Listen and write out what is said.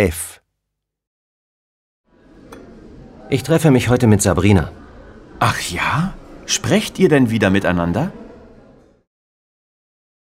F. Ich treffe mich heute mit Sabrina. Ach ja? Sprecht ihr denn wieder miteinander?